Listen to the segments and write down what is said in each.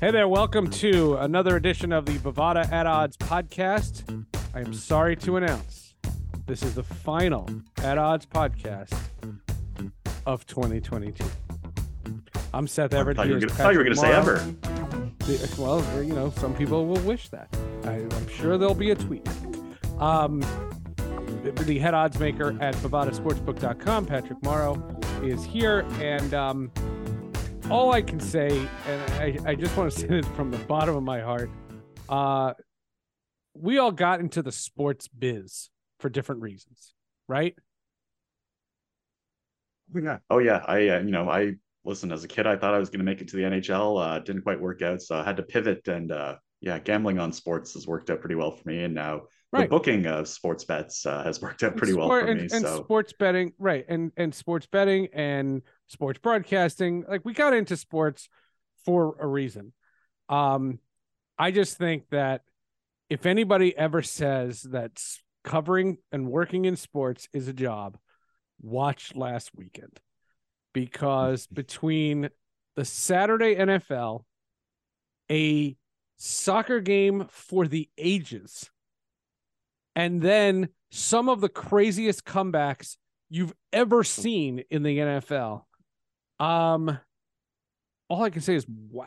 Hey there, welcome to another edition of the Bovada at Odds podcast. I am sorry to announce this is the final At Odds podcast of 2022. I'm Seth Everett. I thought you were gonna- thought you were Patrick gonna say ever. The- Well, you know, some people will wish that. I, I'm sure there'll be a tweet. Um, the- the head odds maker at bovadasportsbook.com, Patrick Morrow, is here. And um, all I can say, and I, I just want to say this from the bottom of my heart, uh, we all got into the sports biz for different reasons, right? Yeah. Oh yeah, I uh, you know I listen as a kid I thought I was going to make it to the NHL. Uh, didn't quite work out, so I had to pivot. And uh, yeah, gambling on sports has worked out pretty well for me. And now the booking of sports bets uh, has worked out pretty well for and, me. and so sports betting, right? And and sports betting and sports broadcasting. Like we got into sports for a reason. Um, I just think that if anybody ever says that covering and working in sports is a job, watch last weekend because between the Saturday NFL, a soccer game for the ages, and then some of the craziest comebacks you've ever seen in the NFL. Um, all I can say is wow,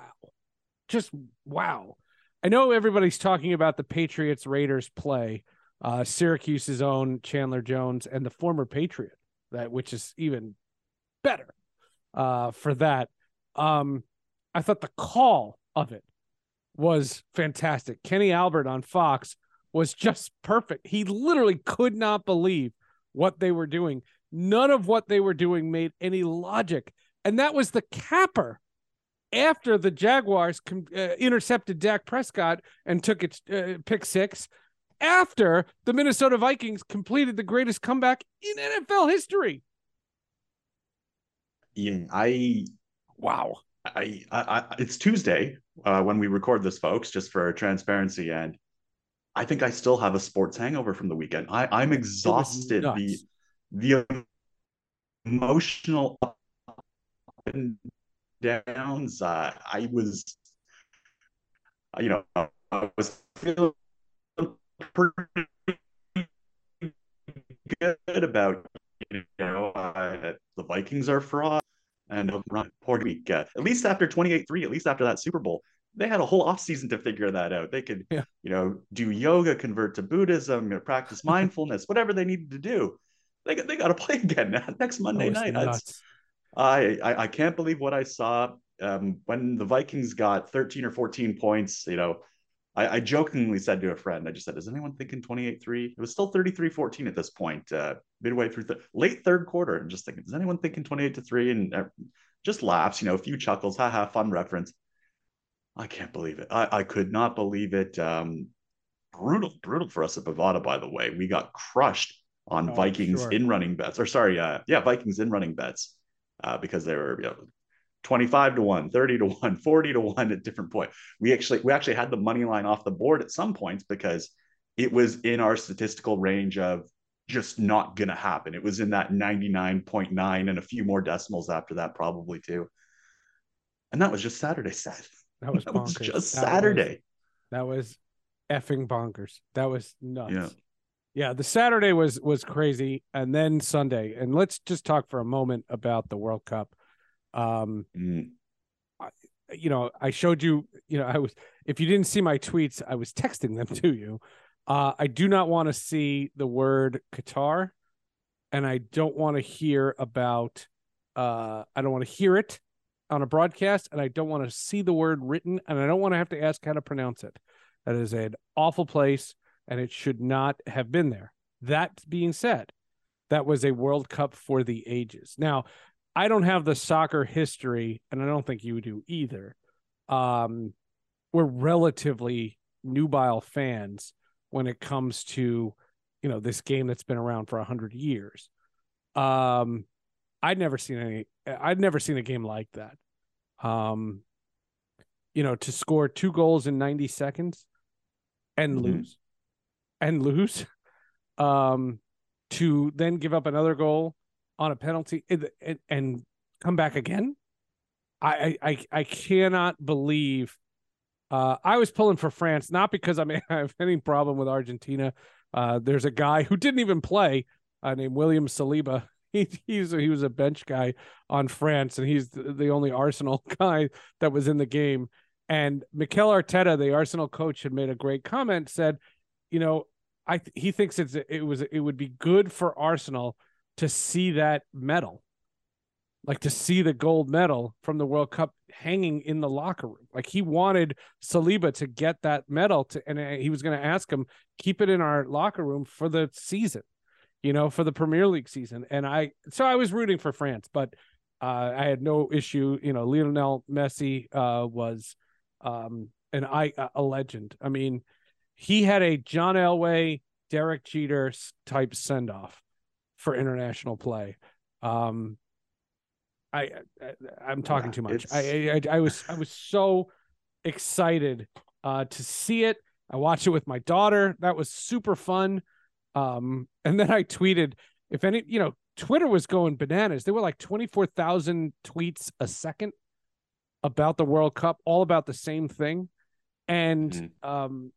just wow. I know everybody's talking about the Patriots Raiders play, uh, Syracuse's own Chandler Jones and the former Patriot, that which is even better uh, for that. Um, I thought the call of it was fantastic. Kenny Albert on Fox was just perfect. He literally could not believe what they were doing. None of what they were doing made any logic. And that was the capper after the Jaguars uh, intercepted Dak Prescott and took its uh, pick six. After the Minnesota Vikings completed the greatest comeback in NFL history. yeah, I Wow. I, I, I it's Tuesday uh, when we record this, folks, just for transparency. And I think I still have a sports hangover from the weekend. I, I'm exhausted. The the emotional and downs. Uh, I was, you know, I was feeling pretty good about, you know, uh, the Vikings are fraud and run poor week. Uh, at least after 28-3, at least after that Super Bowl, they had a whole offseason to figure that out. They could, Yeah. you know, do yoga, convert to Buddhism, you know, practice mindfulness, whatever they needed to do. They, got- they got to play again next Monday night. That's, nuts. I, I I can't believe what I saw um, when the Vikings got 13 or 14 points. You know, I, I jokingly said to a friend, I just said, "Is anyone thinking 28-3?" It was still 33-14 at this point, uh, midway through the late third quarter. And just thinking, is anyone thinking 28 to three? And uh, just laughs, you know, a few chuckles, haha, fun reference. I can't believe it. I, I could not believe it. Um, brutal, brutal for us at Bovada, by the way. We got crushed on Oh, Vikings sure. in running bets, or sorry, uh, yeah, Vikings in running bets, uh, because they were you know, 25 to 1, 30 to 1, 40 to 1 at different points. We actually we actually had the money line off the board at some points because it was in our statistical range of just not gonna happen. It was in that 99.9 and a few more decimals after that, probably too. And that was just Saturday, Seth. That was That was just That was- Saturday. That was effing bonkers. That was nuts. Yeah. Yeah, the Saturday was was crazy, and then Sunday. And let's just talk for a moment about the World Cup. Um, Mm. you know, I showed you. You know, I was. If you didn't see my tweets, I was texting them to you. Uh, I do not want to see the word Qatar, and I don't want to hear about. Uh, I don't want to hear it on a broadcast, and I don't want to see the word written, and I don't want to have to ask how to pronounce it. That is an awful place, and it should not have been there. That being said, that was a World Cup for the ages. Now, I don't have the soccer history, and I don't think you do either. Um, we're relatively nubile fans when it comes to, you know, this game that's been around for a hundred years. Um, I'd never seen any. I'd never seen a game like that. Um, you know, to score two goals in ninety seconds and Mhm. lose, and lose, um, to then give up another goal on a penalty and, and, come back again. I, I I cannot believe Uh, I was pulling for France, not because I, mean, I have any problem with Argentina. Uh, there's a guy who didn't even play uh, named William Saliba. He, he's he was a bench guy on France, and he's the, the only Arsenal guy that was in the game. And Mikel Arteta, the Arsenal coach, had made a great comment. Said, you know, I he thinks it's it was it would be good for Arsenal to see that medal, like to see the gold medal from the World Cup hanging in the locker room. Like he wanted Saliba to get that medal to, and uh, he was going to ask him keep it in our locker room for the season, you know, for the Premier League season. And I so I was rooting for France, but uh, I had no issue. You know, Lionel Messi uh, was um, an I a legend. I mean, he had a John Elway, Derek Jeter type send off for international play. Um, I, I am talking too much. I, I, I was I was so excited uh, to see it. I watched it with my daughter. That was super fun. Um, and then I tweeted if any, you know, Twitter was going bananas. There were like 24,000 tweets a second about the World Cup, all about the same thing. And mm-hmm. um,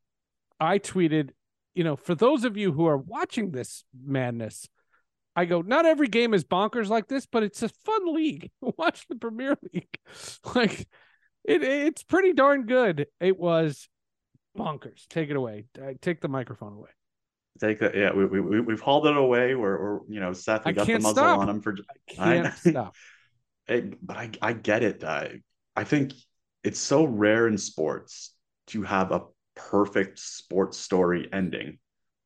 I tweeted, you know, for those of you who are watching this madness, I go, not every game is bonkers like this, but it's a fun league. Watch the Premier League. like it, it's pretty darn good. It was bonkers. Take it away. Take the microphone away. Take that. Yeah, we, we, we've hauled it away. We're, we're you know, Seth, we got the muzzle stop. on him for. I can't I, stop. It, but I, I get it. I, I think it's so rare in sports to have a perfect sports story ending.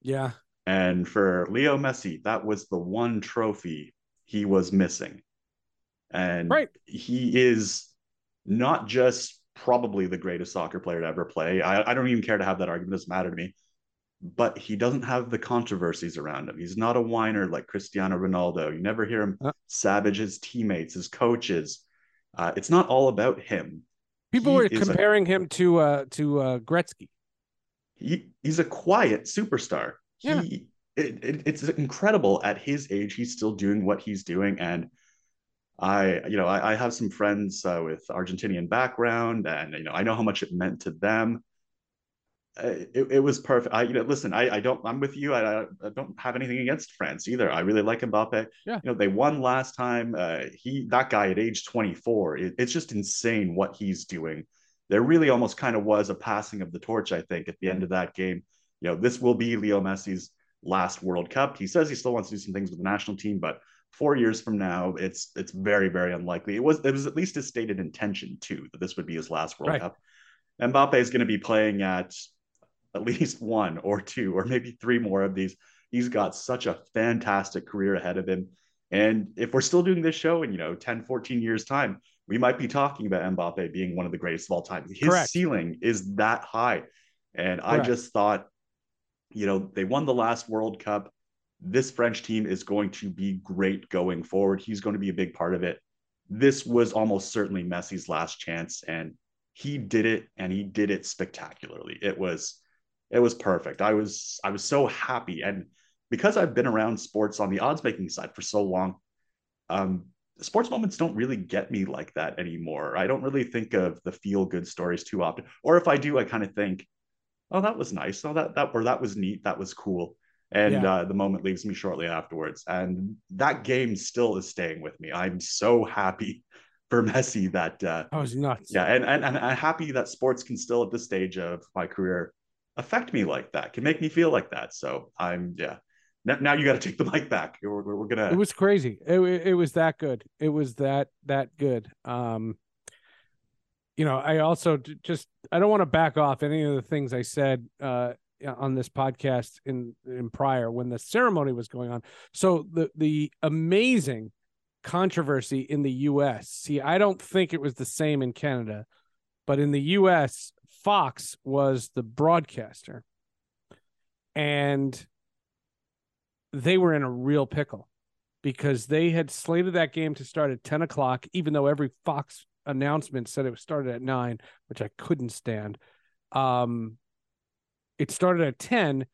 Yeah. And for Leo Messi, that was the one trophy he was missing. And right. he is not just probably the greatest soccer player to ever play. I, I don't even care to have that argument, it doesn't matter to me. But he doesn't have the controversies around him. He's not a whiner like Cristiano Ronaldo. You never hear him uh, savage his teammates, his coaches. Uh, it's not all about him. People he were comparing a, him to uh, to uh, Gretzky he, he's a quiet superstar. Yeah. He, it, it, it's incredible at his age he's still doing what he's doing. And i you know i, I have some friends uh, with argentinian background and you know i know how much it meant to them. Uh, it, it was perfect. I you know listen i, I don't i'm with you. I, I don't have anything against france either. I really like mbappe. Yeah. you know they won last time. Uh, he that guy at age 24 it, it's just insane what he's doing there really almost kind of was a passing of the torch, I think, at the end of that game. You know, this will be Leo Messi's last World Cup. He says he still wants to do some things with the national team, but four years from now, it's it's very very unlikely. It was it was at least his stated intention too that this would be his last World right. Cup. Mbappe is going to be playing at at least one or two or maybe three more of these. He's got such a fantastic career ahead of him. And if we're still doing this show in, you know, 10, 14 years time, we might be talking about Mbappe being one of the greatest of all time. His Correct. ceiling is that high. And Correct. I just thought, you know, they won the last World Cup. This French team is going to be great going forward. He's going to be a big part of it. This was almost certainly Messi's last chance, and he did it, and he did it spectacularly. It was, it was perfect. I was, I was so happy, and because I've been around sports on the odds making side for so long, um, sports moments don't really get me like that anymore. I don't really think of the feel good stories too often. Or if I do, I kind of think, oh, that was nice. Oh, that that or that was neat. That was cool. And yeah. uh, the moment leaves me shortly afterwards. And that game still is staying with me. I'm so happy for Messi that uh, I was nuts. Yeah, and, and and I'm happy that sports can still at this stage of my career affect me like that, can make me feel like that. So I'm yeah, now, you got to take the mic back. We're, we're, gonna. It was crazy. It, it was that good. It was that that good. Um, you know, I also just I don't want to back off any of the things I said uh on this podcast in in prior when the ceremony was going on. So the the amazing controversy in the U.S. See, I don't think it was the same in Canada, but in the U.S., Fox was the broadcaster, and they were in a real pickle because they had slated that game to start at 10 o'clock, even though every Fox announcement said it was started at nine, which I couldn't stand. Um, it started at 10,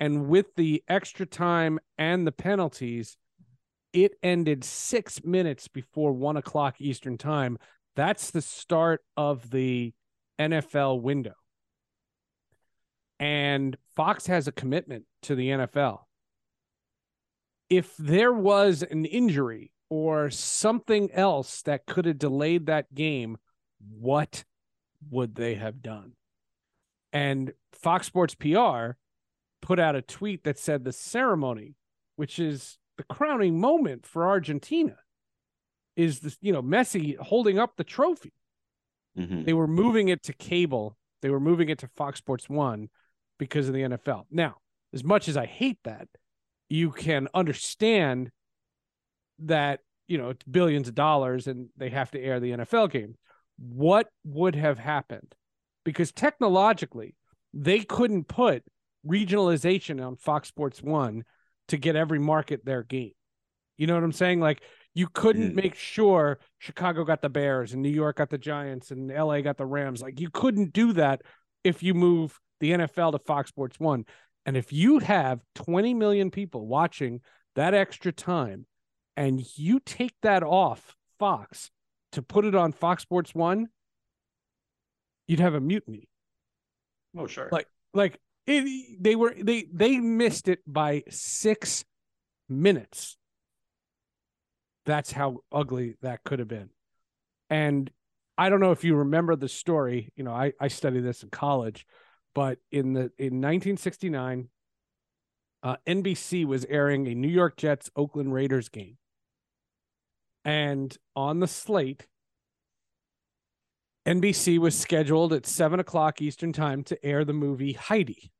and with the extra time and the penalties, it ended six minutes before one o'clock Eastern time. That's the start of the NFL window. and Fox has a commitment to the NFL. If there was an injury or something else that could have delayed that game, what would they have done? And Fox Sports PR put out a tweet that said the ceremony, which is the crowning moment for Argentina, is this, you know, Messi holding up the trophy. Mhm. They were moving it to cable. They were moving it to Fox Sports One because of the NFL. Now, as much as I hate that, you can understand that, you know, it's billions of dollars and they have to air the NFL game. What would have happened? Because technologically, they couldn't put regionalization on Fox Sports One to get every market their game. You know what I'm saying? Like you couldn't Mhm. make sure Chicago got the Bears and New York got the Giants and LA got the Rams. Like you couldn't do that if you move the NFL to Fox Sports 1. And if you have 20 million people watching that extra time and you take that off Fox to put it on Fox Sports 1, you'd have a mutiny. Oh, sure. Like- like it, they were they they missed it by six minutes. That's how ugly that could have been. And i don't know if you remember the story you know i i studied this in college but in the in 1969 uh, nbc was airing a new york jets oakland raiders game and on the slate NBC was scheduled at seven o'clock Eastern time to air the movie Heidi.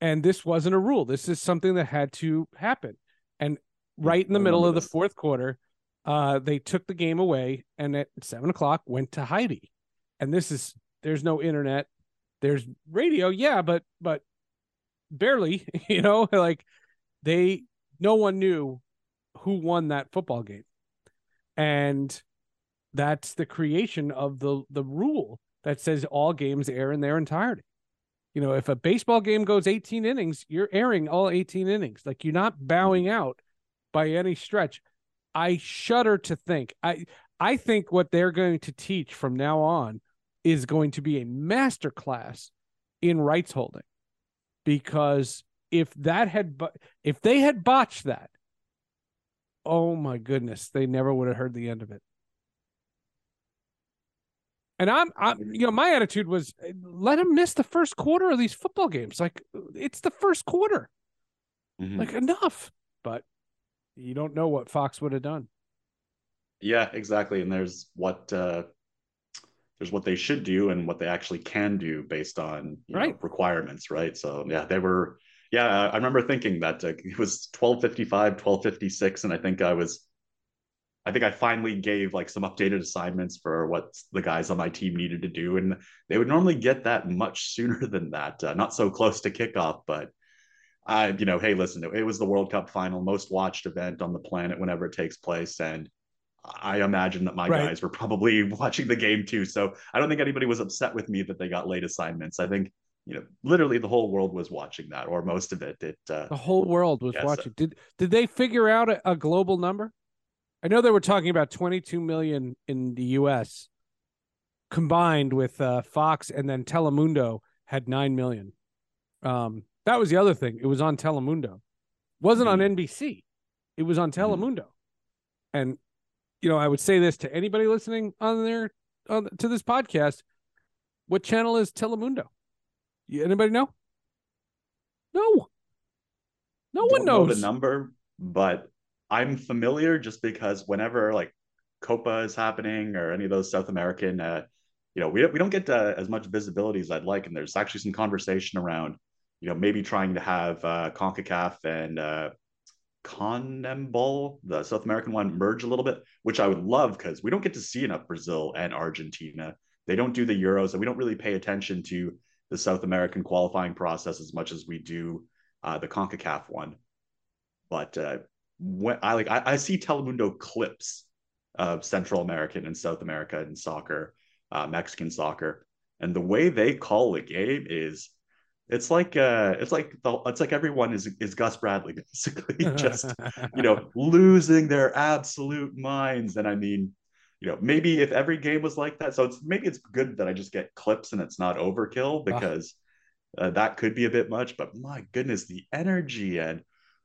And this wasn't a rule. This is something that had to happen. And right in the middle of the fourth quarter, uh, they took the game away and at seven o'clock went to Heidi. And this is there's no internet, there's radio, yeah, but but barely, you know, like they no one knew who won that football game. And that's the creation of the the rule that says all games air in their entirety. You know, if a baseball game goes 18 innings, you're airing all 18 innings. Like you're not bowing out by any stretch. I shudder to think. I I think what they're going to teach from now on is going to be a master class in rights holding. Because if that had if they had botched that, oh my goodness, they never would have heard the end of it. And I'm, I'm, you know, my attitude was let him miss the first quarter of these football games. Like it's the first quarter, Mhm. like enough. But you don't know what Fox would have done. Yeah, exactly. And there's what uh there's what they should do and what they actually can do based on you know, requirements, right? So yeah, they were yeah, I remember thinking that uh, it was 1255, 1256 and I think I was I think I finally gave like some updated assignments for what the guys on my team needed to do and they would normally get that much sooner than that. Uh, not so close to kickoff, but I, you know, hey, listen, it was the World Cup final, most watched event on the planet whenever it takes place, and I imagine that my Right. guys were probably watching the game too. So I don't think anybody was upset with me that they got late assignments. I think you know, literally the whole world was watching that, or most of it. It uh, The whole world was sir. watching. Did did they figure out a, a global number? I know they were talking about 22 million in the U.S. combined with uh, Fox, and then Telemundo had nine million. Um, that was the other thing. It was on Telemundo, wasn't on NBC. It was on Mhm. Telemundo, and you know I would say this to anybody listening on there on, to this podcast: What channel is Telemundo? You, anybody know? No. No one don't know knows. the number, but I'm familiar just because whenever like Copa is happening or any of those South American, uh, you know, we don't, we don't get uh, as much visibility as I'd like, and there's actually some conversation around, you know, maybe trying to have uh, Concacaf and uh, CONMEBOL, the South American one, merge a little bit, which I would love because we don't get to see enough Brazil and Argentina. They don't do the Euros, and we don't really pay attention to the South American qualifying process as much as we do uh, the CONCACAF one. But uh, when I like, I, I see Telemundo clips of Central American and South America and soccer, uh, Mexican soccer, and the way they call the game is, it's like uh, it's like the, it's like everyone is is Gus Bradley basically, just you know losing their absolute minds. And I mean, you know, maybe if every game was like that, so it's maybe it's good that I just get clips and it's not overkill because uh, that could be a bit much. But my goodness, the energy and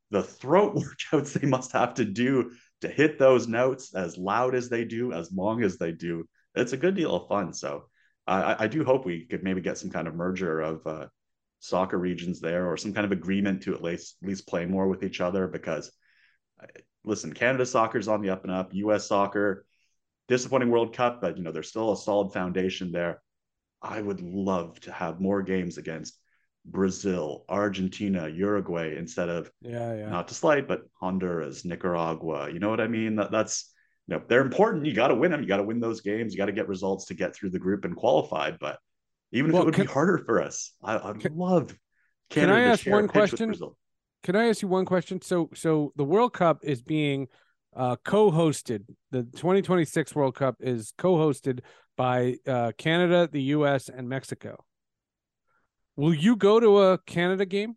the throat workouts they must have to do to hit those notes as loud as they do, as long as they do. It's a good deal of fun. So I, I do hope we could maybe get some kind of merger of uh, soccer regions there or some kind of agreement to at least at least play more with each other because uh, listen, Canada soccer's on the up and up, US soccer, disappointing World Cup, but you know, there's still a solid foundation there. I would love to have more games against Brazil, Argentina, Uruguay instead of yeah, yeah. not to slight, but Honduras, Nicaragua. You know what I mean? That that's you know they're important. You got to win them. You got to win those games. You got to get results to get through the group and qualify. But even if it would can, be harder for us, I, I'd can, love. Canada can I ask one question? Can I ask you one question? So, so the World Cup is being uh, co-hosted. The 2026 World Cup is co-hosted by uh, Canada, the U.S., and Mexico. Will you go to a Canada game?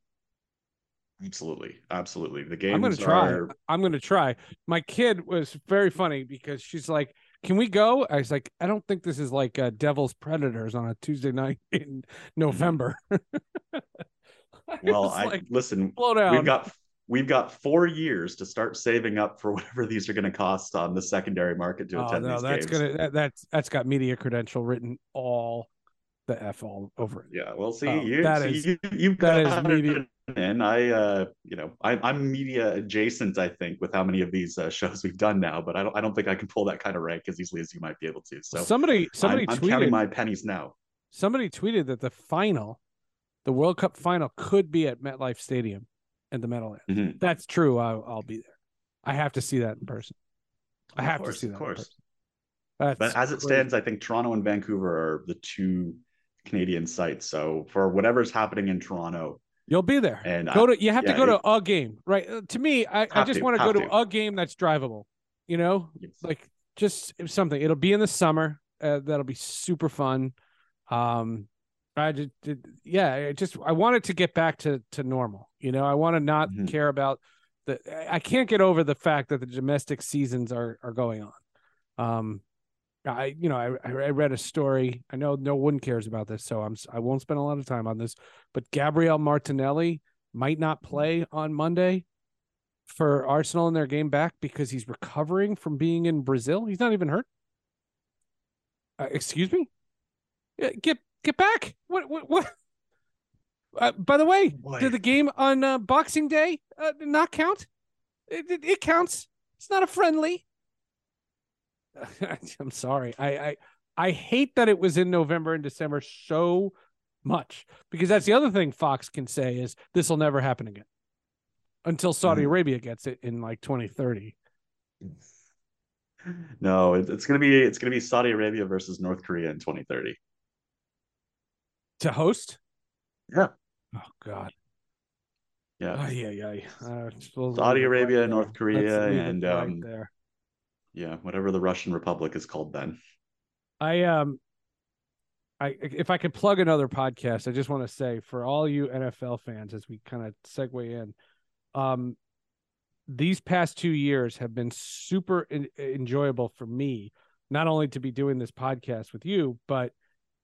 Absolutely, absolutely. The game. I'm going to try. Are... I'm going to try. My kid was very funny because she's like, "Can we go?" I was like, "I don't think this is like uh, Devil's Predators on a Tuesday night in November." well, I like, listen. Slow down. We've got we've got four years to start saving up for whatever these are going to cost on the secondary market to oh, attend no, these that's games. Gonna, that, that's that's got media credential written all the f all over it. Yeah, well, see, um, you, that see, is, you, you've that got is media. And I, uh, you know, I, I'm media adjacent. I think with how many of these uh, shows we've done now, but I don't, I don't think I can pull that kind of rank as easily as you might be able to. So somebody, somebody I'm, tweeted, I'm counting my pennies now. Somebody tweeted that the final the World Cup final could be at MetLife Stadium in the Meadowlands. Mm-hmm. That's true. I'll, I'll, be there. I have to see that in person. I have course, to see that. Of course. but as it stands, I think Toronto and Vancouver are the two Canadian sites. So for whatever's happening in Toronto, you'll be there. And go to you have yeah, to go to a game, right? Uh, to me, I, I just want to go to, to a game that's drivable. You know, yes. like just something. It'll be in the summer. Uh, that'll be super fun. Um, I just, yeah, I just I wanted to get back to to normal. You know, I want to not mm-hmm. care about the. I can't get over the fact that the domestic seasons are are going on. Um, I you know I I read a story. I know no one cares about this, so I'm I won't spend a lot of time on this. But Gabriel Martinelli might not play on Monday for Arsenal in their game back because he's recovering from being in Brazil. He's not even hurt. Uh, excuse me. Get Get back! What? What? What? Uh, by the way, Boy. did the game on uh, Boxing Day uh, not count? It, it, it, counts. It's not a friendly. I'm sorry. I, I I hate that it was in November and December so much because that's the other thing Fox can say is this will never happen again until Saudi mm. Arabia gets it in like 2030. No, it, it's gonna be it's gonna be Saudi Arabia versus North Korea in 2030 to host? Yeah. Oh God. Yeah. Yeah, yeah. Uh, Saudi Arabia, right North Korea, and right um, there. Yeah, whatever the Russian Republic is called then. I um I if I could plug another podcast, I just want to say for all you NFL fans as we kind of segue in, um these past 2 years have been super in, enjoyable for me, not only to be doing this podcast with you, but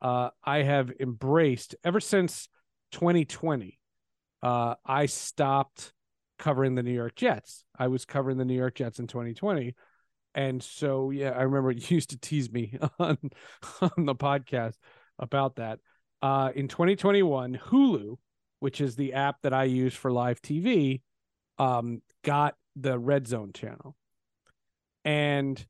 uh, I have embraced ever since 2020. Uh, I stopped covering the New York Jets. I was covering the New York Jets in 2020. And so, yeah, I remember you used to tease me on, on the podcast about that. Uh, in 2021, Hulu, which is the app that I use for live TV, um, got the Red Zone channel. And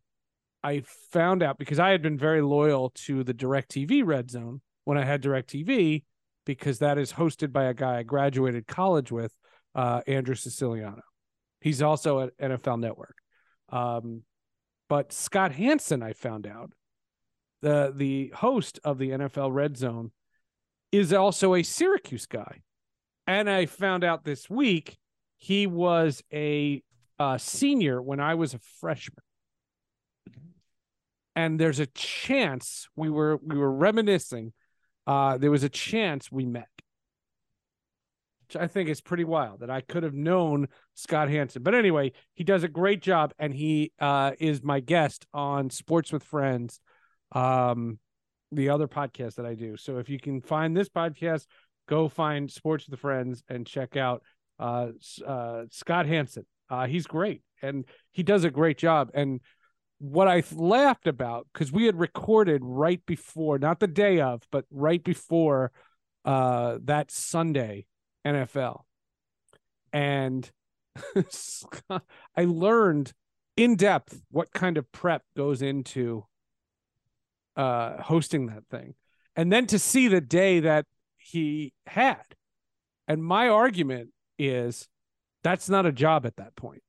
I found out because I had been very loyal to the DirecTV Red Zone when I had DirecTV because that is hosted by a guy I graduated college with, uh, Andrew Siciliano. He's also at NFL Network. Um, but Scott Hanson, I found out, the the host of the NFL Red Zone, is also a Syracuse guy, and I found out this week he was a senior when I was a freshman. And there's a chance we were we were reminiscing uh there was a chance we met I think is pretty wild that I could have known Scott Hanson. But anyway, he does a great job, and he uh, is my guest on Sports with Friends, um, the other podcast that I do. So if you can find this podcast, go find Sports with Friends and check out uh, uh, Scott Hanson. Uh, he's great, and he does a great job. And what I laughed about because we had recorded right before, not the day of, but right before uh, that Sunday NFL. And I learned in depth what kind of prep goes into uh, hosting that thing. And then to see the day that he had. And my argument is that's not a job at that point.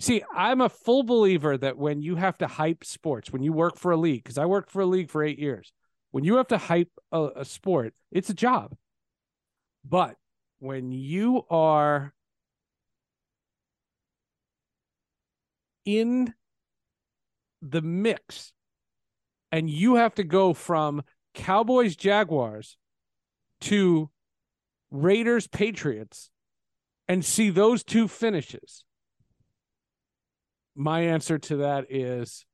See, I'm a full believer that when you have to hype sports, when you work for a league, because I worked for a league for eight years, when you have to hype a, a sport, it's a job. But when you are in the mix and you have to go from Cowboys Jaguars to Raiders Patriots and see those two finishes. My answer to that is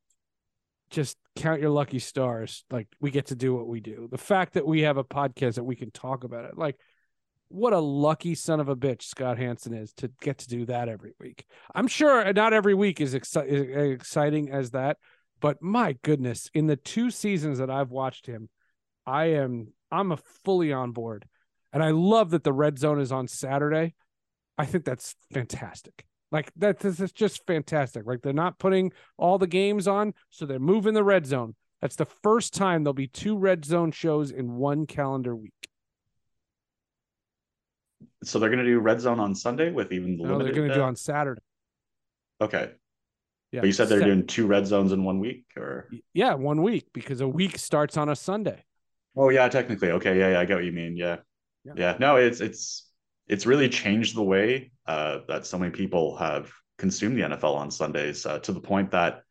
just count your lucky stars. Like we get to do what we do. The fact that we have a podcast that we can talk about it, like what a lucky son of a bitch Scott Hanson is to get to do that every week. I'm sure not every week is exci- uh, exciting as that, but my goodness, in the two seasons that I've watched him, I am I'm a fully on board. And I love that the red zone is on Saturday. I think that's fantastic. Like that this is just fantastic. Like they're not putting all the games on, so they're moving the red zone. That's the first time there'll be two red zone shows in one calendar week. So they're going to do red zone on Sunday with even the no, limited. they're going to do on Saturday. Okay. Yeah. But you said they're doing two red zones in one week, or yeah, one week because a week starts on a Sunday. Oh yeah, technically. Okay, yeah, yeah, I get what you mean. Yeah. yeah. Yeah. No, it's it's it's really changed the way uh, that so many people have consumed the NFL on Sundays uh, to the point that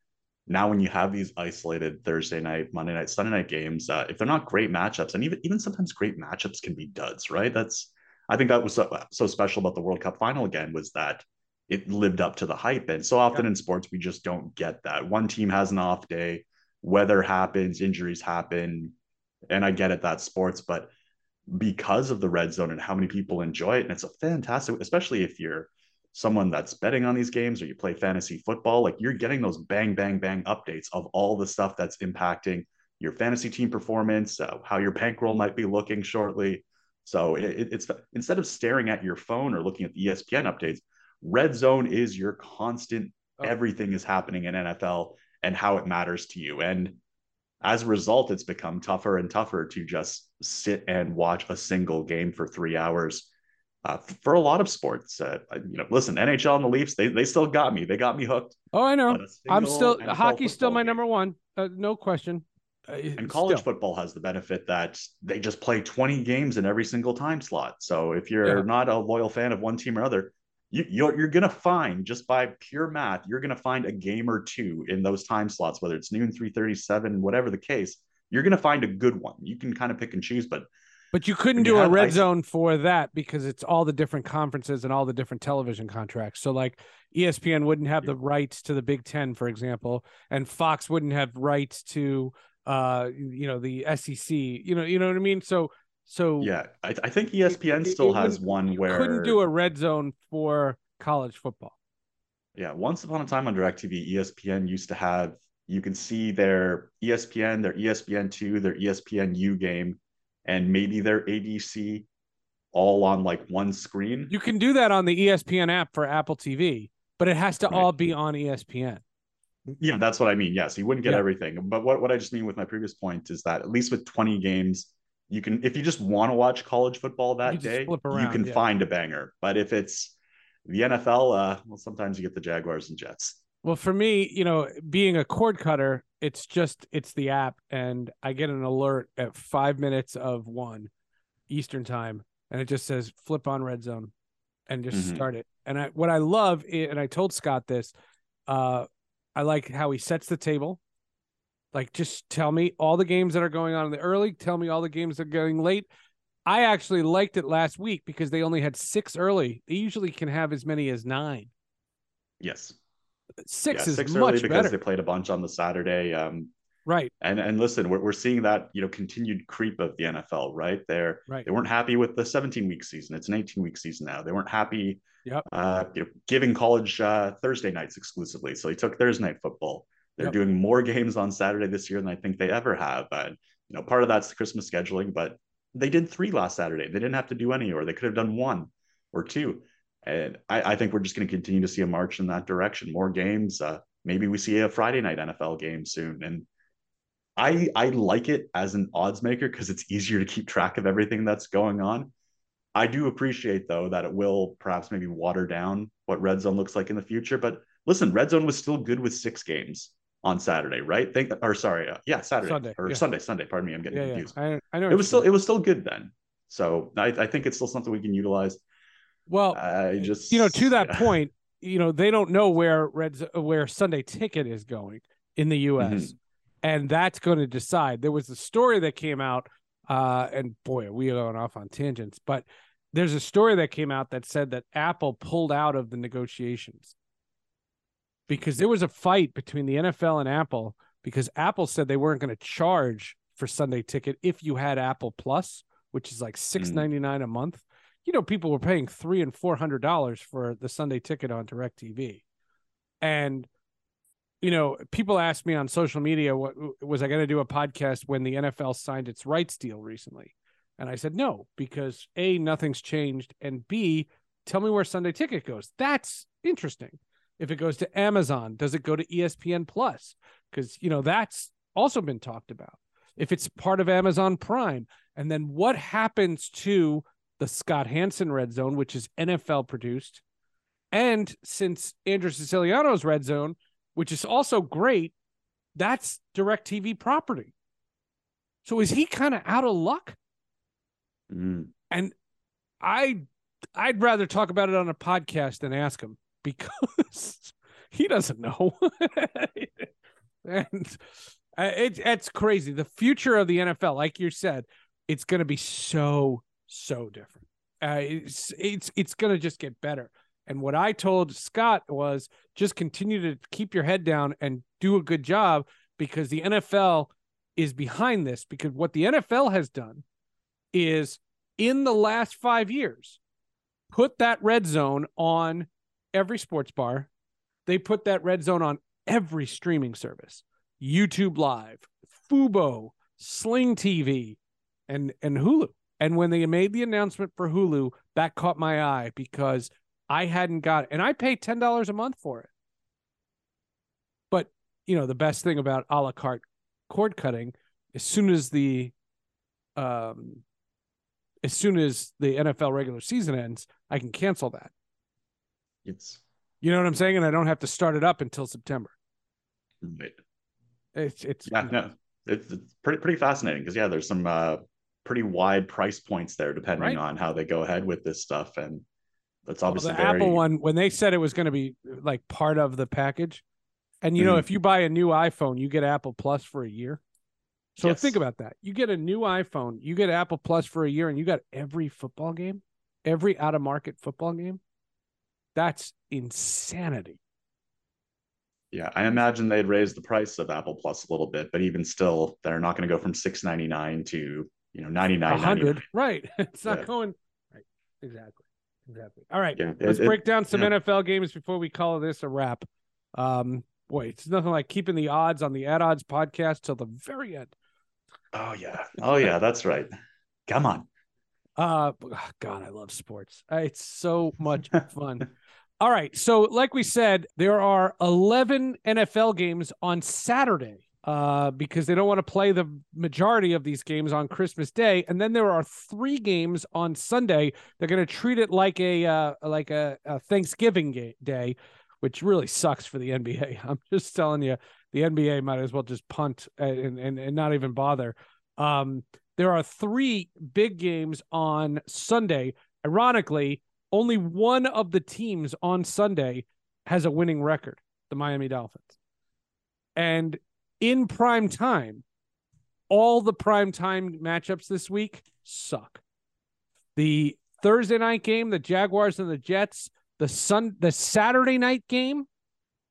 now when you have these isolated Thursday night, Monday night, Sunday night games, uh, if they're not great matchups, and even even sometimes great matchups can be duds, right? That's I think that was so, so special about the World Cup final again was that it lived up to the hype. And so often yeah. in sports, we just don't get that. One team has an off day, weather happens, injuries happen, and I get it that's sports, but because of the red zone and how many people enjoy it, and it's a fantastic, especially if you're someone that's betting on these games or you play fantasy football, like you're getting those bang, bang, bang updates of all the stuff that's impacting your fantasy team performance, uh, how your bankroll might be looking shortly. So it, it's instead of staring at your phone or looking at the ESPN updates, red zone is your constant. Oh. Everything is happening in NFL and how it matters to you. And as a result, it's become tougher and tougher to just sit and watch a single game for three hours. Uh, for a lot of sports, uh, you know, listen, NHL and the Leafs, they, they still got me. They got me hooked. Oh, I know. I'm still hockey's still my game. number one, uh, no question. And college still. football has the benefit that they just play 20 games in every single time slot. So if you're yeah. not a loyal fan of one team or other, you, you're, you're going to find just by pure math, you're going to find a game or two in those time slots, whether it's noon, 337, whatever the case, you're going to find a good one. You can kind of pick and choose, but but you couldn't do a red zone for that because it's all the different conferences and all the different television contracts. So like ESPN wouldn't have the rights to the Big 10 for example, and Fox wouldn't have rights to uh you know the SEC. You know, you know what I mean? So so yeah, I, I think ESPN it, still it, has one where couldn't do a red zone for college football. Yeah, once upon a time on DirecTV, ESPN used to have you can see their ESPN, their ESPN two, their ESPN U game, and maybe their ABC all on like one screen. You can do that on the ESPN app for Apple TV, but it has to right. all be on ESPN. Yeah, that's what I mean. Yes, you wouldn't get yeah. everything. But what, what I just mean with my previous point is that at least with 20 games, you can if you just want to watch college football that day, around, you can yeah. find a banger. But if it's the NFL, uh, well, sometimes you get the Jaguars and Jets. Well, for me, you know, being a cord cutter, it's just it's the app, and I get an alert at five minutes of one Eastern time, and it just says flip on red zone, and just mm-hmm. start it. And I what I love, and I told Scott this, uh, I like how he sets the table. Like, just tell me all the games that are going on in the early. Tell me all the games that are going late. I actually liked it last week because they only had six early. They usually can have as many as nine. Yes. Six yeah, is six much early because better. they played a bunch on the Saturday. Um, right. and and listen, we're we're seeing that you know continued creep of the NFL. Right, they're Right. they weren't happy with the 17 week season. It's an 18 week season now. They weren't happy. Yep. Uh, you know, giving college uh, Thursday nights exclusively. So they took Thursday night football. They're Yep. doing more games on Saturday this year than I think they ever have. And you know, part of that's the Christmas scheduling, but they did three last Saturday. They didn't have to do any, or they could have done one or two. And I, I think we're just going to continue to see a march in that direction. More games. Uh, maybe we see a Friday night NFL game soon. And I I like it as an odds maker because it's easier to keep track of everything that's going on. I do appreciate though that it will perhaps maybe water down what red zone looks like in the future. But listen, red zone was still good with six games on Saturday, right? Think or sorry, uh, yeah, Saturday Sunday, or yeah. Sunday, Sunday. Pardon me, I'm getting Yeah, yeah. confused. I, I know. It was still it was still good then. So I, I think it's still something we can utilize. well, I just you know, to that yeah. point, you know, they don't know where Red where Sunday Ticket is going in the U.S. Mm-hmm. And that's going to decide. There was a story that came out, uh, and boy, are we going off on tangents, but there's a story that came out that said that Apple pulled out of the negotiations because there was a fight between the NFL and Apple because Apple said they weren't going to charge for Sunday Ticket if you had Apple Plus, which is like six ninety nine a month. You know, people were paying three and four hundred dollars for the Sunday Ticket on DirecTV, and you know, people asked me on social media, what was I going to do a podcast when the NFL signed its rights deal recently? And I said no, because A, nothing's changed, and B, tell me where Sunday Ticket goes. That's interesting. If it goes to Amazon, does it go to ESPN Plus? Because you know that's also been talked about. If it's part of Amazon Prime, and then what happens to the Scott Hanson Red Zone, which is NFL produced, and since Andrew Siciliano's Red Zone, which is also great, that's DirecTV property. So is he kind of out of luck? Mm. And I I'd rather talk about it on a podcast than ask him because he doesn't know. and uh, it, it's crazy. The future of the NFL, like you said, it's going to be so so different. Uh, it's it's it's going to just get better. And what I told Scott was just continue to keep your head down and do a good job because the NFL is behind this. Because what the NFL has done is in the last five years, put that red zone on every sports bar. They put that red zone on every streaming service YouTube Live, Fubo, Sling TV, and, and Hulu. And when they made the announcement for Hulu, that caught my eye because I hadn't got and I pay ten dollars a month for it. But you know, the best thing about a la carte cord cutting, as soon as the um as soon as the NFL regular season ends, I can cancel that. It's You know what I'm saying? And I don't have to start it up until September. right. It's it's yeah, no, it's, it's pretty pretty fascinating because yeah, there's some uh, pretty wide price points there depending Right. on how they go ahead with this stuff, and that's Well, obviously the very Apple one when they said it was going to be like part of the package. And you know, Mhm. if you buy a new iPhone, you get Apple Plus for a year. So Yes. think about that. You get a new iPhone, you get Apple Plus for a year, and you got every football game, every out of market football game. That's insanity. Yeah, I imagine they'd raise the price of Apple Plus a little bit, but even still, they're not going to go from six ninety nine to you know ninety nine. hundred, right? It's not Yeah. going right. Exactly, exactly. All right, Yeah, let's it- break down some yeah. NFL games before we call this a wrap. Um, boy, it's nothing like keeping the odds on the At Odds podcast till the very end. Oh yeah, oh yeah, that's right. Come on. Uh, God, I love sports. Uh, It's so much fun. All right, so like we said, there are 11 NFL games on Saturday. Uh, because they don't want to play the majority of these games on Christmas Day, and then there are three games on Sunday. They're going to treat it like a uh, like a, a Thanksgiving day, which really sucks for the NBA. I'm just telling you, the NBA might as well just punt and and, and not even bother. Um, there are three big games on Sunday. Ironically, only one of the teams on Sunday has a winning record, the Miami Dolphins. And in prime time, all the prime time matchups this week suck. The Thursday night game, the Jaguars and the Jets. The Sun, the Saturday night game,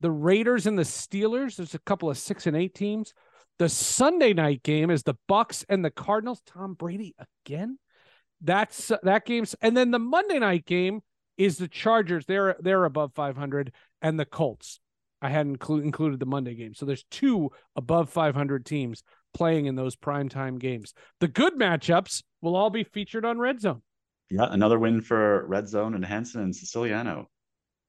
the Raiders and the Steelers. There's a couple of six and eight teams. The Sunday night game is the Bucs and the Cardinals. Tom Brady again. That's uh, that game's, and then the Monday night game is the Chargers. They're they're above 500, and the Colts. I hadn't inclu- included the Monday game, so there's two above 500 teams playing in those primetime games. The good matchups will all be featured on Red Zone. Yeah, another win for Red Zone and Hanson and Siciliano.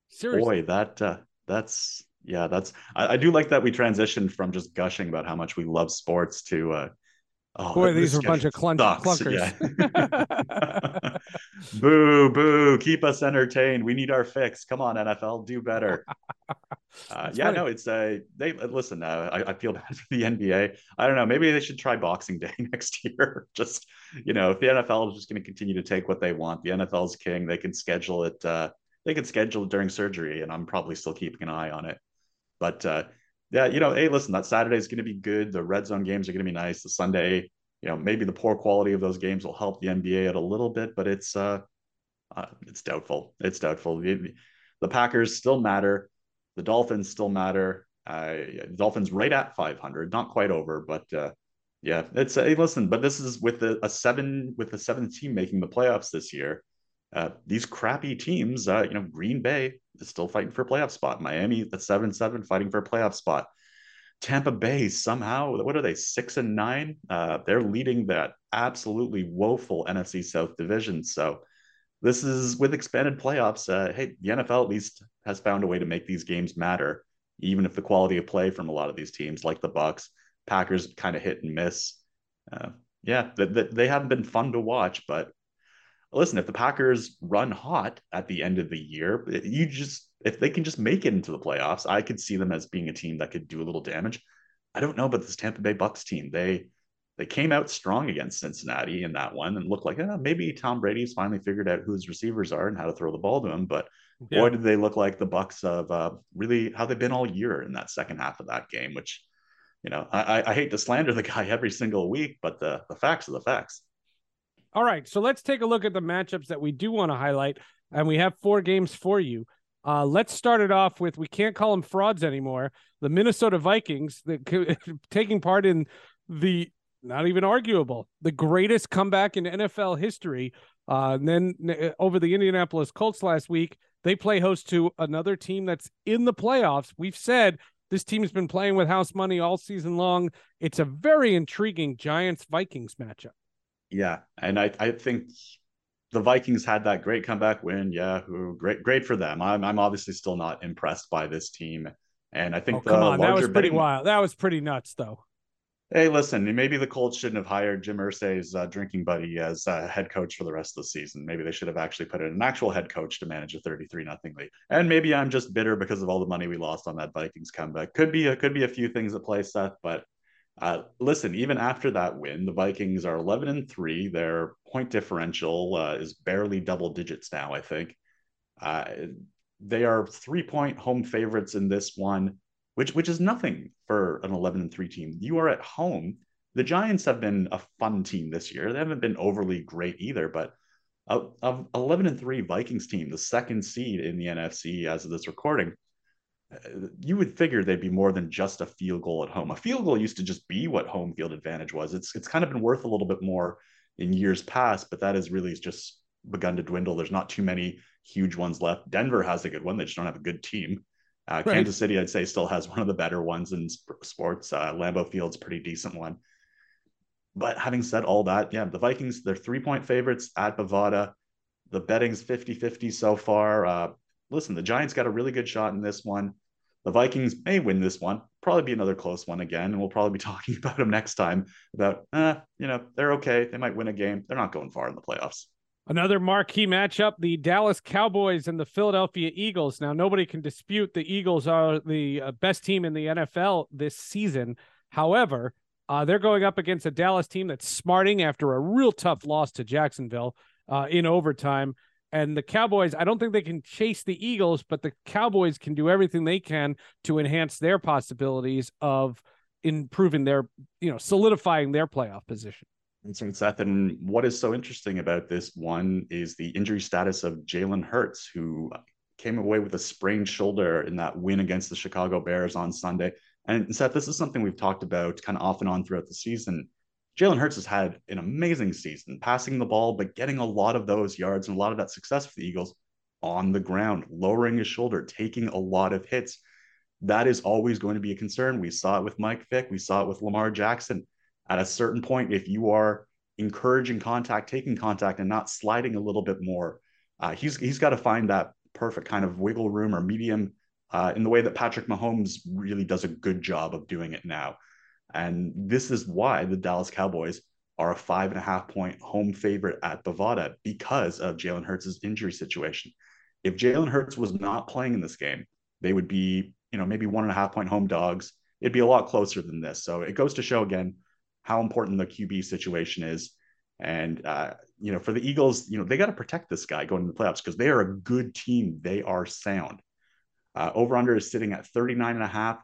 Seriously. Boy, that uh, that's yeah, that's I, I, do like that we transitioned from just gushing about how much we love sports to uh oh, Boy, these are a bunch of clunk- clunkers. Yeah. boo, boo, keep us entertained. We need our fix. Come on, NFL, do better. Uh, yeah, funny. no, it's uh, they listen. Uh, I, I, feel bad for the NBA. I don't know. Maybe they should try Boxing Day next year. just you know, if the NFL is just going to continue to take what they want, the NFL's king. They can schedule it. Uh, they can schedule it during surgery, and I'm probably still keeping an eye on it. But uh, yeah, you know, hey, listen, that Saturday is going to be good. The red zone games are going to be nice. The Sunday, you know, maybe the poor quality of those games will help the NBA out a little bit, but it's uh, uh it's doubtful. It's doubtful. The, the Packers still matter. The Dolphins still matter. Uh, Dolphins right at 500, not quite over, but uh, yeah, it's a hey, listen. But this is with the, a seven with the seventh team making the playoffs this year. Uh, these crappy teams, uh, you know, Green Bay is still fighting for a playoff spot. Miami, the seven seven, fighting for a playoff spot. Tampa Bay somehow, what are they, six and nine? Uh, they're leading that absolutely woeful NFC South division. So this is with expanded playoffs. Uh, hey, the NFL at least has found a way to make these games matter, even if the quality of play from a lot of these teams, like the Bucs, Packers, kind of hit and miss. Uh, yeah, they, they haven't been fun to watch, but listen, if the Packers run hot at the end of the year, you just if they can just make it into the playoffs, I could see them as being a team that could do a little damage. I don't know about this Tampa Bay Bucs team. They they came out strong against Cincinnati in that one and looked like eh, maybe Tom Brady's finally figured out who his receivers are and how to throw the ball to him. But yeah. boy, did they look like the Bucs of uh, really how they've been all year in that second half of that game. Which, you know, I, I hate to slander the guy every single week, but the the facts are the facts. All right, so let's take a look at the matchups that we do want to highlight, and we have four games for you. Uh, let's start it off with we can't call them frauds anymore. The Minnesota Vikings taking part in the not even arguable the greatest comeback in NFL history. Uh, and then uh, over the Indianapolis Colts last week, they play host to another team that's in the playoffs. We've said this team's been playing with house money all season long. It's a very intriguing Giants Vikings matchup. Yeah, and I I think the Vikings had that great comeback win. Yeah, great great for them. I'm I'm obviously still not impressed by this team, and I think oh, come on, that was pretty betting... wild. That was pretty nuts, though. Hey, listen, maybe the Colts shouldn't have hired Jim Irsay's uh, drinking buddy as uh, head coach for the rest of the season. Maybe they should have actually put in an actual head coach to manage a 33 nothing lead. And maybe I'm just bitter because of all the money we lost on that Vikings comeback. Could be a, could be a few things at play, Seth, but uh, listen, even after that win, the Vikings are 11 and three. Their point differential uh, is barely double digits now, I think. Uh, they are three point home favorites in this one, which which is nothing for an 11 and three team. You are at home. The Giants have been a fun team this year. They haven't been overly great either, but of, of 11 and three Vikings team, the second seed in the NFC as of this recording, you would figure they'd be more than just a field goal at home. A field goal used to just be what home field advantage was. It's it's kind of been worth a little bit more in years past, but that has really just begun to dwindle. There's not too many huge ones left. Denver has a good one. They just don't have a good team. Uh, right. Kansas City, I'd say, still has one of the better ones in sports. Uh, Lambeau Field's pretty decent one. But having said all that, yeah, the Vikings, they're three point favorites at Bovada. The betting's 50 50 so far. Uh, listen, the Giants got a really good shot in this one. The Vikings may win this one, probably be another close one again, and we'll probably be talking about them next time. About, uh, you know, they're okay. They might win a game. They're not going far in the playoffs. Another marquee matchup: the Dallas Cowboys and the Philadelphia Eagles. Now, nobody can dispute the Eagles are the uh, best team in the NFL this season. However, uh, they're going up against a Dallas team that's smarting after a real tough loss to Jacksonville uh, in overtime. And the Cowboys, I don't think they can chase the Eagles, but the Cowboys can do everything they can to enhance their possibilities of improving their, you know, solidifying their playoff position. And Seth, and what is so interesting about this one is the injury status of Jalen Hurts, who came away with a sprained shoulder in that win against the Chicago Bears on Sunday. And Seth, this is something we've talked about kind of off and on throughout the season. Jalen Hurts has had an amazing season, passing the ball, but getting a lot of those yards and a lot of that success for the Eagles on the ground, lowering his shoulder, taking a lot of hits. That is always going to be a concern. We saw it with Mike Vick, we saw it with Lamar Jackson. At a certain point, if you are encouraging contact, taking contact, and not sliding a little bit more, uh, he's he's got to find that perfect kind of wiggle room or medium uh, in the way that Patrick Mahomes really does a good job of doing it now. And this is why the Dallas Cowboys are a five and a half point home favorite at Bovada because of Jalen Hurts' injury situation. If Jalen Hurts was not playing in this game, they would be, you know, maybe one and a half point home dogs. It'd be a lot closer than this. So it goes to show again how important the QB situation is. And uh, you know, for the Eagles, you know, they got to protect this guy going to the playoffs because they are a good team. They are sound. Uh, over under is sitting at 39 and a half.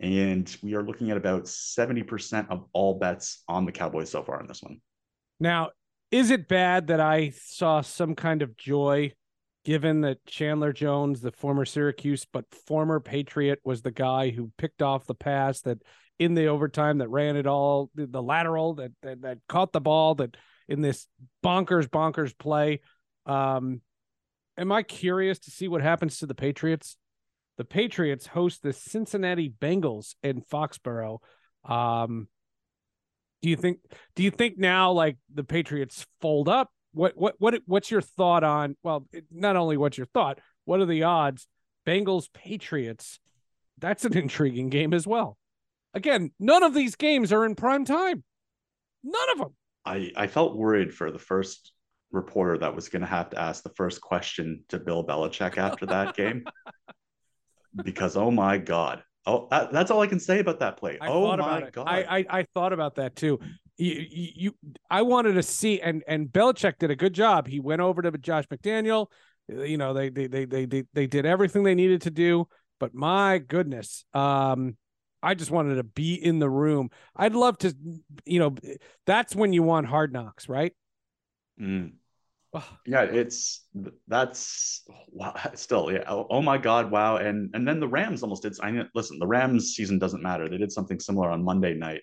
And we are looking at about 70% of all bets on the Cowboys so far in this one. Now, is it bad that I saw some kind of joy given that Chandler Jones, the former Syracuse but former Patriot, was the guy who picked off the pass that in the overtime that ran it all, the, lateral that, that, that caught the ball that in this bonkers bonkers play. Um, am I curious to see what happens to the Patriots? The Patriots host the Cincinnati Bengals in Foxborough. Um, do you think? Do you think now, like the Patriots fold up? What what what what's your thought on? Well, not only what's your thought, what are the odds? Bengals Patriots. That's an intriguing game as well. Again, none of these games are in prime time. None of them. I, I felt worried for the first reporter that was going to have to ask the first question to Bill Belichick after that game. Because, oh my God. Oh, that, that's all I can say about that play. I oh my God. I, I, I thought about that too. You, you, I wanted to see, and and Belichick did a good job. He went over to Josh McDaniel. You know, they they they they they, they did everything they needed to do. But my goodness, um, I just wanted to be in the room. I'd love to, you know, that's when you want hard knocks, right? Mm. Yeah, it's that's wow, still yeah. Oh, oh, my god, wow! And and then the Rams almost did. I mean, listen, the Rams season doesn't matter. They did something similar on Monday night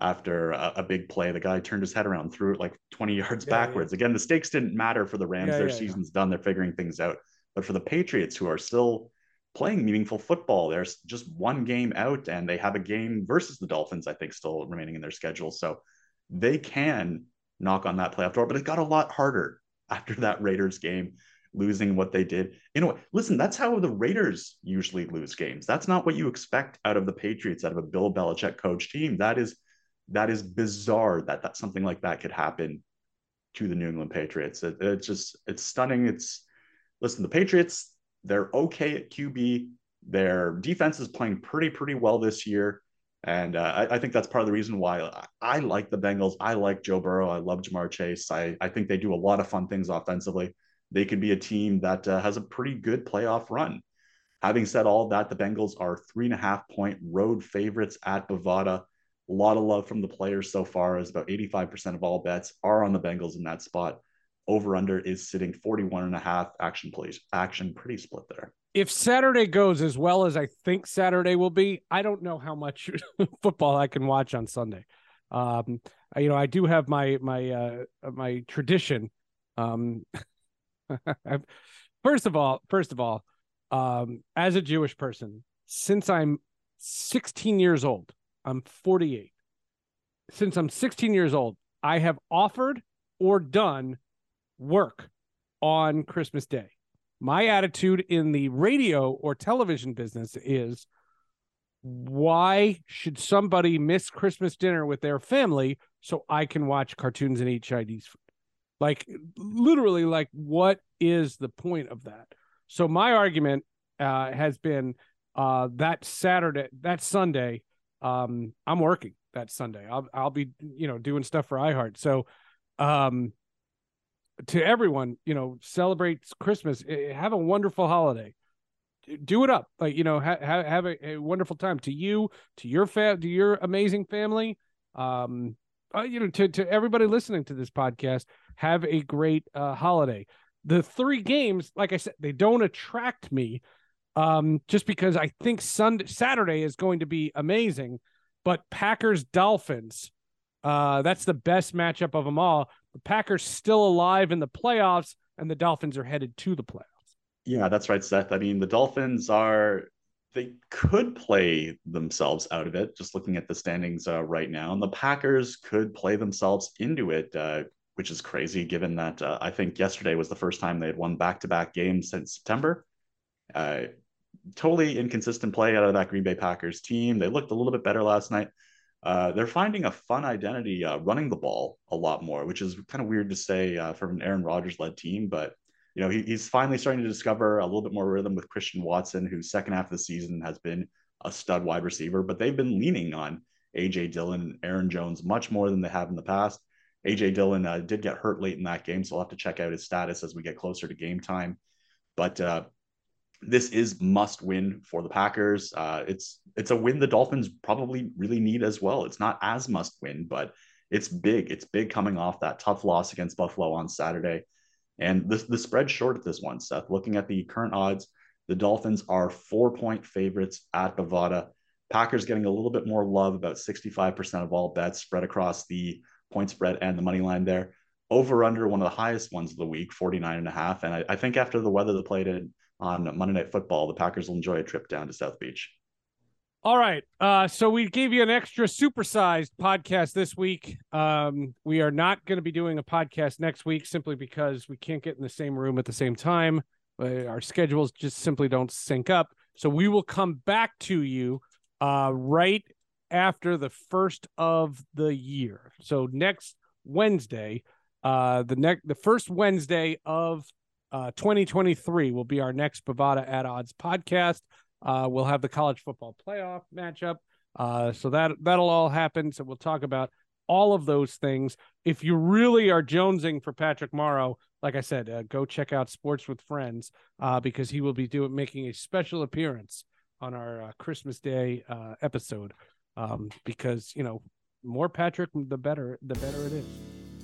after a, a big play. The guy turned his head around, threw it like twenty yards yeah, backwards. Yeah. Again, the stakes didn't matter for the Rams. Yeah, Their season's done. They're figuring things out. But for the Patriots, who are still playing meaningful football. There's just one game out, and they have a game versus the Dolphins, I think, still remaining in their schedule. So they can knock on that playoff door, but it got a lot harder after that Raiders game, losing what they did. You know, listen, that's how the Raiders usually lose games. That's not what you expect out of the Patriots, out of a Bill Belichick coach team. That is that is bizarre that that something like that could happen to the New England Patriots. It, it's just it's stunning. It's listen, the Patriots they're okay at QB. Their defense is playing pretty, pretty well this year. And uh, I, I, think that's part of the reason why I, I, like the Bengals. I like Joe Burrow. I love Ja'Marr Chase. I, I think they do a lot of fun things offensively. They could be a team that uh, has a pretty good playoff run. Having said all that, the Bengals are three and a half point road favorites at Bovada. A lot of love from the players so far, as about 85% of all bets are on the Bengals in that spot over under is sitting 41 and a half action plays action pretty split there if saturday goes as well as i think saturday will be i don't know how much football i can watch on sunday. Um you know i do have my my uh my tradition. Um first of all first of all um as a jewish person since i'm 16 years old i'm 48 since i'm 16 years old i have offered or done work on Christmas Day. My attitude in the radio or television business is why should somebody miss Christmas dinner with their family so I can watch cartoons and eat Chinese food? Like, literally, like, what is the point of that? So, my argument uh, has been uh, that Saturday, that Sunday, um, I'm working that Sunday. I'll, I'll be, you know, doing stuff for iHeart. So, um, to everyone, you know, celebrate Christmas. Have a wonderful holiday. Do it up, like you know, ha- have a, a, wonderful time to you, to your fam, to your amazing family. Um, uh, you know, to to everybody listening to this podcast, have a great uh, holiday. The three games, like I said, they don't attract me, um, just because I think Sunday Saturday is going to be amazing. But Packers Dolphins, uh, that's the best matchup of them all. The Packers still alive in the playoffs, and the Dolphins are headed to the playoffs. Yeah, that's right, Seth. I mean, the Dolphins are they could play themselves out of it, just looking at the standings uh, right now. And the Packers could play themselves into it, uh, which is crazy given that uh, I think yesterday was the first time they had won back to back games since September. Uh, totally inconsistent play out of that Green Bay Packers team. They looked a little bit better last night. Uh, they're finding a fun identity uh, running the ball a lot more, which is kind of weird to say from an Aaron Rodgers led team, but you know, he, he's finally starting to discover a little bit more rhythm with Christian Watson, whose second half of the season has been a stud wide receiver, but they've been leaning on AJ Dillon, and Aaron Jones much more than they have in the past. AJ Dillon uh, did get hurt late in that game, so we'll have to check out his status as we get closer to game time. But uh, this is must win for the Packers. Uh, it's it's a win the Dolphins probably really need as well. It's not as must win, but it's big. It's big coming off that tough loss against Buffalo on Saturday. And the, the spread short at this one, Seth. Looking at the current odds, the Dolphins are four point favorites at Bovada. Packers getting a little bit more love, about 65% of all bets spread across the point spread and the money line there. Over under one of the highest ones of the week, 49 and a half. And I, I think after the weather they played it on Monday Night Football, the Packers will enjoy a trip down to South Beach. All right. Uh, so we gave you an extra supersized podcast this week. Um, we are not going to be doing a podcast next week simply because we can't get in the same room at the same time. Uh, our schedules just simply don't sync up. So we will come back to you uh, right after the first of the year. So next Wednesday, uh, the next the first Wednesday of uh, 2023 will be our next Bovada at Odds podcast. Uh, we'll have the college football playoff matchup. Uh, so that that'll all happen. So we'll talk about all of those things. If you really are jonesing for Patrick Morrow, like I said, uh, go check out Sports with Friends uh, because he will be doing making a special appearance on our uh, Christmas Day uh, episode. Um, because you know, more Patrick, the better, the better it is.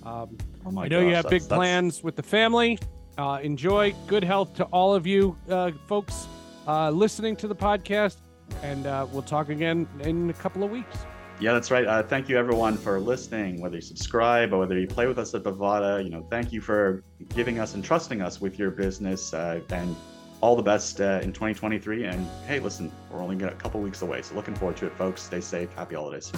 Um, oh I know gosh, you have big plans with the family. Uh, enjoy. Good health to all of you, uh, folks uh, listening to the podcast, and uh, we'll talk again in a couple of weeks. Yeah, that's right. Uh, thank you everyone for listening. Whether you subscribe or whether you play with us at Bovada, you know, thank you for giving us and trusting us with your business. Uh, and all the best in 2023. And hey, listen, we're only a couple weeks away, so looking forward to it, folks. Stay safe. Happy holidays.